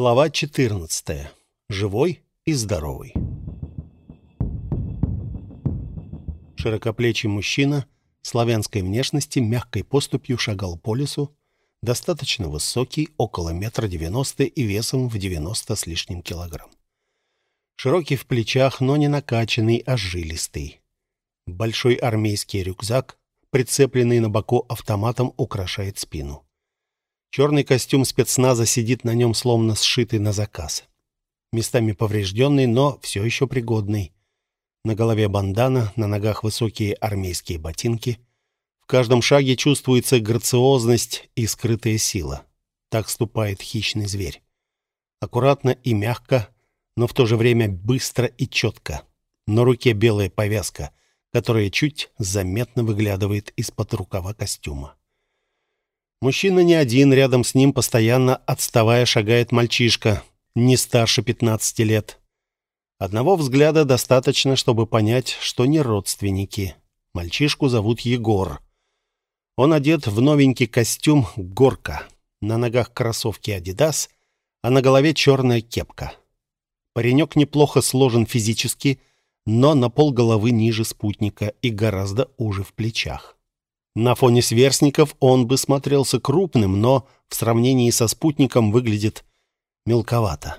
Глава 14. Живой и здоровый. Широкоплечий мужчина славянской внешности мягкой поступью шагал по лесу, достаточно высокий, около метра девяносто и весом в девяносто с лишним килограмм. Широкий в плечах, но не накачанный, а жилистый. Большой армейский рюкзак, прицепленный на боку автоматом, украшает спину. Черный костюм спецназа сидит на нем, словно сшитый на заказ. Местами поврежденный, но все еще пригодный. На голове бандана, на ногах высокие армейские ботинки. В каждом шаге чувствуется грациозность и скрытая сила. Так ступает хищный зверь. Аккуратно и мягко, но в то же время быстро и четко. На руке белая повязка, которая чуть заметно выглядывает из-под рукава костюма. Мужчина не один, рядом с ним, постоянно отставая, шагает мальчишка, не старше 15 лет. Одного взгляда достаточно, чтобы понять, что не родственники. Мальчишку зовут Егор. Он одет в новенький костюм «Горка». На ногах кроссовки «Адидас», а на голове черная кепка. Паренек неплохо сложен физически, но на полголовы ниже спутника и гораздо уже в плечах. На фоне сверстников он бы смотрелся крупным, но в сравнении со спутником выглядит мелковато.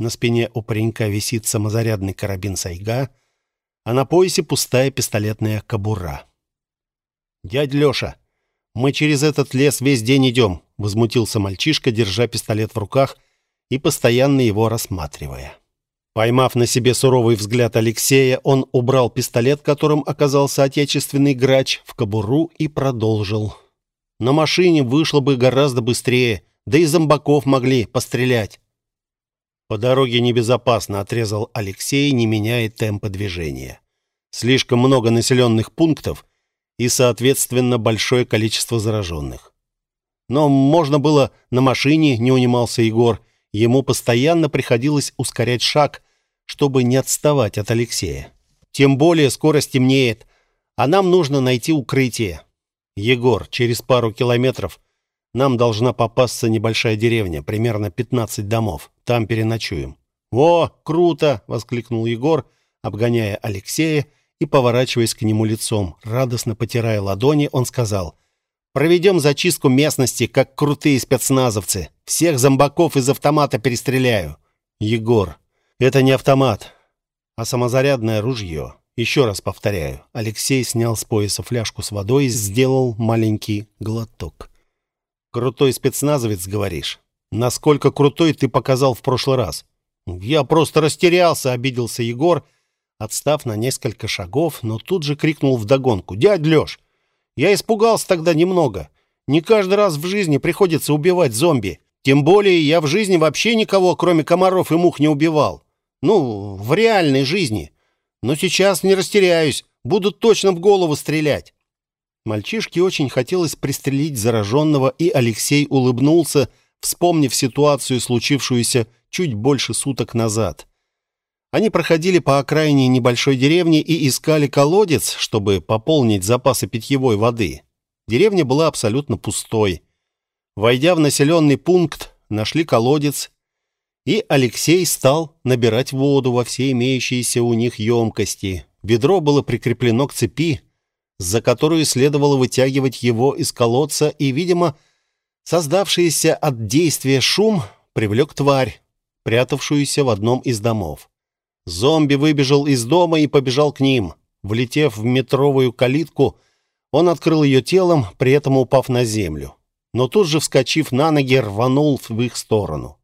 На спине у паренька висит самозарядный карабин «Сайга», а на поясе пустая пистолетная кобура. «Дядь Леша, мы через этот лес весь день идем», — возмутился мальчишка, держа пистолет в руках и постоянно его рассматривая. Поймав на себе суровый взгляд Алексея, он убрал пистолет, которым оказался отечественный грач, в кобуру и продолжил. «На машине вышло бы гораздо быстрее, да и зомбаков могли пострелять». «По дороге небезопасно», — отрезал Алексей, не меняя темпа движения. «Слишком много населенных пунктов и, соответственно, большое количество зараженных». «Но можно было на машине», — не унимался Егор, — Ему постоянно приходилось ускорять шаг, чтобы не отставать от Алексея. Тем более скоро стемнеет, а нам нужно найти укрытие. Егор, через пару километров нам должна попасться небольшая деревня, примерно 15 домов. Там переночуем. «Во, круто!» — воскликнул Егор, обгоняя Алексея и поворачиваясь к нему лицом. Радостно потирая ладони, он сказал, Проведем зачистку местности, как крутые спецназовцы. Всех зомбаков из автомата перестреляю. Егор, это не автомат, а самозарядное ружье. Еще раз повторяю. Алексей снял с пояса фляжку с водой и сделал маленький глоток. Крутой спецназовец, говоришь? Насколько крутой ты показал в прошлый раз? Я просто растерялся, обиделся Егор, отстав на несколько шагов, но тут же крикнул вдогонку: "Дядь Лёш, я испугался тогда немного. Не каждый раз в жизни приходится убивать зомби. Тем более я в жизни вообще никого, кроме комаров и мух, не убивал. Ну, в реальной жизни. Но сейчас не растеряюсь. Буду точно в голову стрелять. Мальчишке очень хотелось пристрелить зараженного, и Алексей улыбнулся, вспомнив ситуацию, случившуюся чуть больше суток назад. Они проходили по окраине небольшой деревни и искали колодец, чтобы пополнить запасы питьевой воды. Деревня была абсолютно пустой. Войдя в населенный пункт, нашли колодец, и Алексей стал набирать воду во все имеющиеся у них емкости. Ведро было прикреплено к цепи, за которую следовало вытягивать его из колодца, и, видимо, создавшийся от действия шум привлек тварь, прятавшуюся в одном из домов. Зомби выбежал из дома и побежал к ним. Влетев в метровую калитку, он открыл ее телом, при этом упав на землю. Но тут же, вскочив на ноги, рванул в их сторону.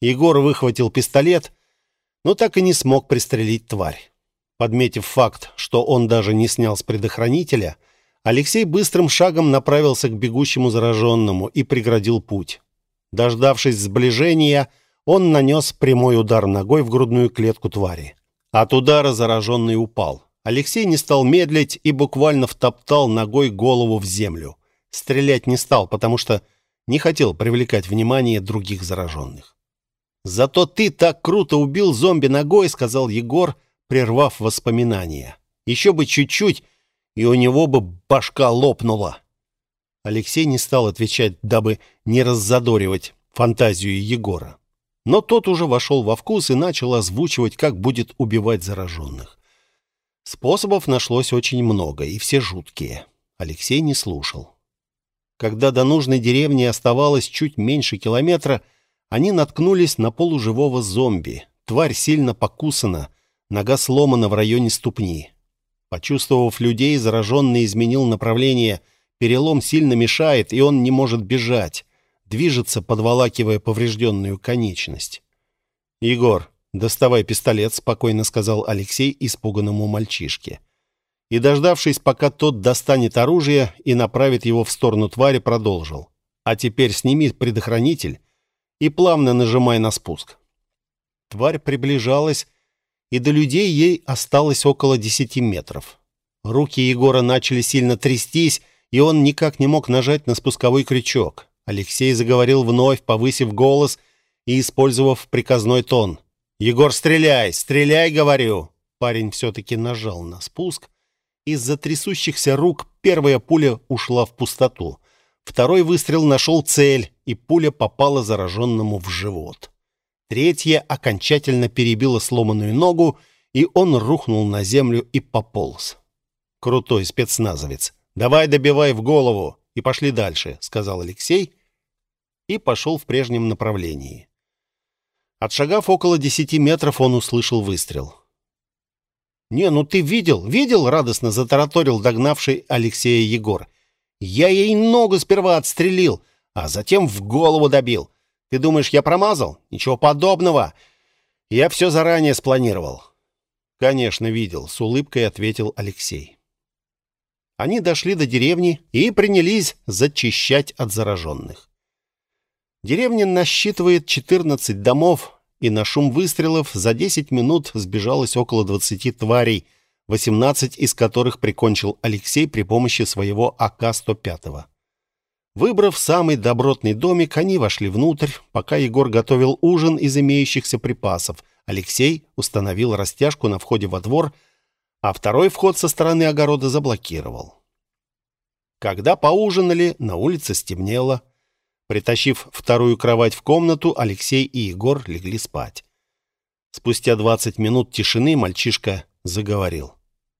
Егор выхватил пистолет, но так и не смог пристрелить тварь. Подметив факт, что он даже не снял с предохранителя, Алексей быстрым шагом направился к бегущему зараженному и преградил путь. Дождавшись сближения, он нанес прямой удар ногой в грудную клетку твари. От удара зараженный упал. Алексей не стал медлить и буквально втоптал ногой голову в землю. Стрелять не стал, потому что не хотел привлекать внимание других зараженных. «Зато ты так круто убил зомби ногой», — сказал Егор, прервав воспоминания. «Еще бы чуть-чуть, и у него бы башка лопнула». Алексей не стал отвечать, дабы не раззадоривать фантазию Егора. Но тот уже вошел во вкус и начал озвучивать, как будет убивать зараженных. Способов нашлось очень много, и все жуткие. Алексей не слушал. Когда до нужной деревни оставалось чуть меньше километра, они наткнулись на полуживого зомби. Тварь сильно покусана, нога сломана в районе ступни. Почувствовав людей, зараженный изменил направление. Перелом сильно мешает, и он не может бежать. Движется, подволакивая поврежденную конечность. «Егор, доставай пистолет», — спокойно сказал Алексей испуганному мальчишке. И, дождавшись, пока тот достанет оружие и направит его в сторону твари, продолжил. «А теперь сними предохранитель и плавно нажимай на спуск». Тварь приближалась, и до людей ей осталось около десяти метров. Руки Егора начали сильно трястись, и он никак не мог нажать на спусковой крючок. Алексей заговорил вновь, повысив голос и использовав приказной тон. «Егор, стреляй! Стреляй, говорю!» Парень все-таки нажал на спуск. Из-за трясущихся рук первая пуля ушла в пустоту. Второй выстрел нашел цель, и пуля попала зараженному в живот. Третья окончательно перебила сломанную ногу, и он рухнул на землю и пополз. «Крутой спецназовец. Давай добивай в голову и пошли дальше», — сказал Алексей и пошел в прежнем направлении. Отшагав около десяти метров, он услышал выстрел. «Не, ну ты видел, видел?» — радостно затараторил догнавший Алексея Егор. «Я ей ногу сперва отстрелил, а затем в голову добил. Ты думаешь, я промазал? Ничего подобного. Я все заранее спланировал. Конечно, видел, с улыбкой ответил Алексей. Они дошли до деревни и принялись зачищать от зараженных. Деревня насчитывает 14 домов, и на шум выстрелов за 10 минут сбежалось около 20 тварей, 18 из которых прикончил Алексей при помощи своего АК-105. Выбрав самый добротный домик, они вошли внутрь. Пока Егор готовил ужин из имеющихся припасов, Алексей установил растяжку на входе во двор, а второй вход со стороны огорода заблокировал. Когда поужинали, на улице стемнело. Притащив вторую кровать в комнату, Алексей и Егор легли спать. Спустя 20 минут тишины мальчишка заговорил.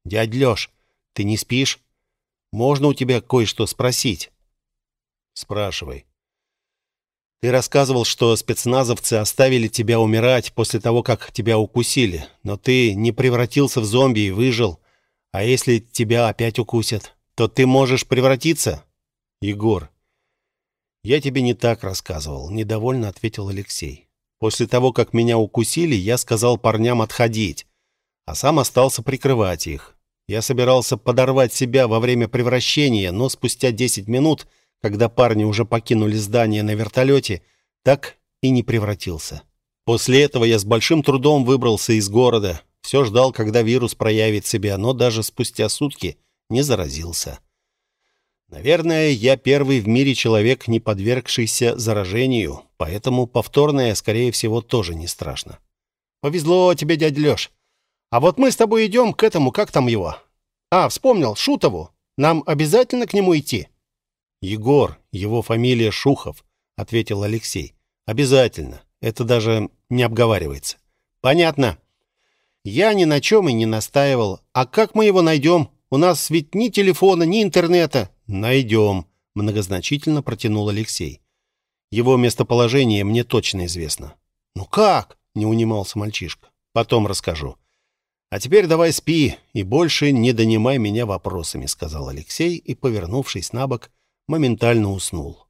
«Дядь Лёш, ты не спишь? Можно у тебя кое-что спросить?» Спрашивай. Ты рассказывал, что спецназовцы оставили тебя умирать после того, как тебя укусили, но ты не превратился в зомби и выжил. А если тебя опять укусят, то ты можешь превратиться? Егор, я тебе не так рассказывал, недовольно ответил Алексей. После того, как меня укусили, я сказал парням отходить, а сам остался прикрывать их. Я собирался подорвать себя во время превращения, но спустя 10 минут когда парни уже покинули здание на вертолете, так и не превратился. После этого я с большим трудом выбрался из города. Все ждал, когда вирус проявит себя, но даже спустя сутки не заразился. Наверное, я первый в мире человек, не подвергшийся заражению, поэтому повторное, скорее всего, тоже не страшно. Повезло тебе, дядя Лёш. А вот мы с тобой идем к этому, как там его? А, вспомнил, Шутову. Нам обязательно к нему идти? «Егор, его фамилия Шухов», — ответил Алексей. «Обязательно. Это даже не обговаривается». «Понятно. Я ни на чем и не настаивал. А как мы его найдем? У нас ведь ни телефона, ни интернета». «Найдем», — многозначительно протянул Алексей. «Его местоположение мне точно известно». «Ну как?» — не унимался мальчишка. «Потом расскажу». «А теперь давай спи и больше не донимай меня вопросами», — сказал Алексей и, повернувшись на бок, моментально уснул.